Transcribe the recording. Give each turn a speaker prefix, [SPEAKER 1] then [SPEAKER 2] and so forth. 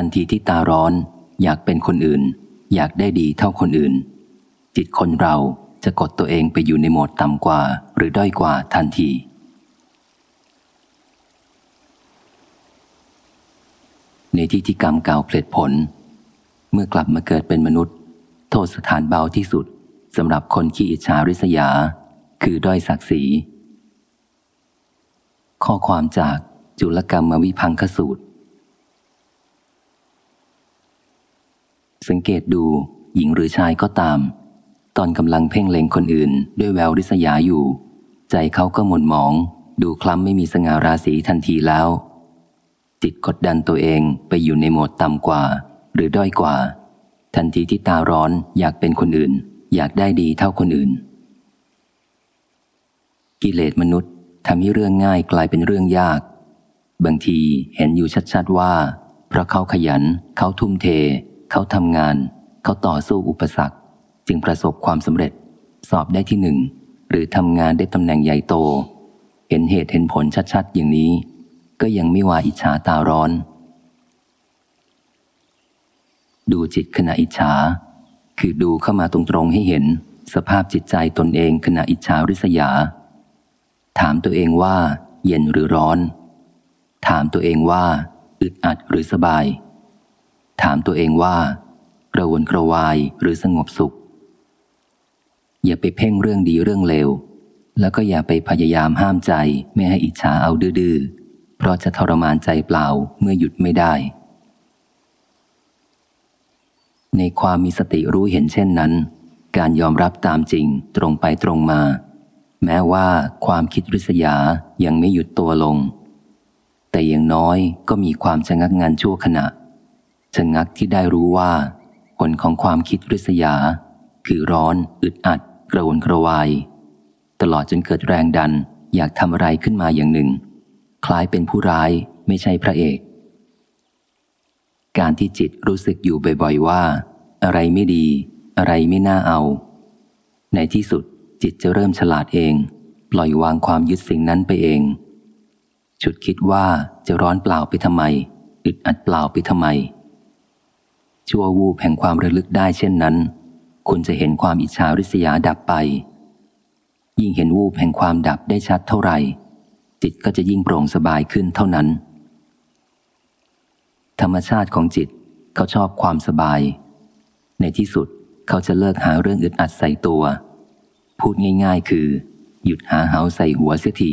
[SPEAKER 1] ทันทีที่ตาร้อน อยากเป็นคนอื่น อยากได้ดีเท่าคนอื่น จิตคนเราจะกดตัวเองไปอยู่ในโหมดต่ำกว่า หรือด้อยกว่าทันที ในที่ที่กรรมเก่าเพลิดผล เมื่อกลับมาเกิดเป็นมนุษย์ โทษสถานเบาที่สุดสำหรับคนขี้อิจฉาริษยา คือด้อยศักดิ์ศรีข้อความจากจุลกรรมวิพังคสูตร สังเกตดู หญิงหรือชายก็ตาม ตอนกำลังเพ่งเล็งคนอื่น ด้วยแววริษยาอยู่ ใจเขาก็หม่นหมอง ดูคล้ำไม่มีสง่าราศีทันทีแล้ว จิตกดดันตัวเองไปอยู่ในโหมดต่ำกว่า หรือด้อยกว่า ทันทีที่ตาร้อนอยากเป็นคนอื่น อยากได้ดีเท่าคนอื่น กิเลสมนุษย์ทำให้เรื่องง่ายกลายเป็นเรื่องยาก บางทีเห็นอยู่ชัดๆว่า เพราะเขาขยันเขาทุ่มเท เขาทำงาน เขาต่อสู้อุปสรรค จึงประสบความสำเร็จ สอบได้ที่หนึ่ง หรือทำงานได้ตำแหน่งใหญ่โต เห็นเหตุเห็นผลชัดๆ อย่างนี้ ก็ยังไม่ว่าอิจฉาตาร้อน ดูจิตขณะอิจฉา คือดูเข้ามาตรงๆให้เห็น สภาพจิตใจตนเองขณะอิจฉาริษยา ถามตัวเองว่า เย็นหรือร้อน ถามตัวเองว่าอึดอัดหรือสบาย ถามตัวเองว่ากระวนกระวายหรือสงบสุข อย่าไปเพ่งเรื่องดีเรื่องเลว แล้วก็อย่าไปพยายามห้ามใจไม่ให้อิจฉาเอาดื้อเพราะจะทรมานใจเปล่าเมื่อหยุดไม่ได้ ในความมีสติรู้เห็นเช่นนั้น การยอมรับตามจริงตรงไปตรงมา แม้ว่าความคิดริษยายังไม่หยุดตัวลง แต่อย่างน้อยก็มีความชะงักงานชั่วขณะ ชะงักที่ได้รู้ว่า ผลของความคิดริษยา คือร้อน อึดอัด กระวนกระวาย ตลอดจนเกิดแรงดันอยากทำอะไรขึ้นมาอย่างหนึ่ง คล้ายเป็นผู้ร้ายไม่ใช่พระเอก การที่จิตรู้สึกอยู่บ่อยๆว่า อะไรไม่ดี อะไรไม่น่าเอา ในที่สุดจิตจะเริ่มฉลาดเอง ปล่อยวางความยึดสิ่งนั้นไปเองฉุดคิดว่าจะร้อนเปล่าไปทำไม อึดอัดเปล่าไปทำไม ชั่ววูบแห่งความระลึกได้เช่นนั้น คุณจะเห็นความอิจฉาริษยาดับไป ยิ่งเห็นวูบแห่งความดับได้ชัดเท่าไหร่ จิตก็จะยิ่งโปร่งสบายขึ้นเท่านั้น ธรรมชาติของจิตเขาชอบความสบาย ในที่สุดเขาจะเลิกหาเรื่องอึดอัดใส่ตัว พูดง่าย ๆ คือ หยุดหาเหาใส่หัวเสียที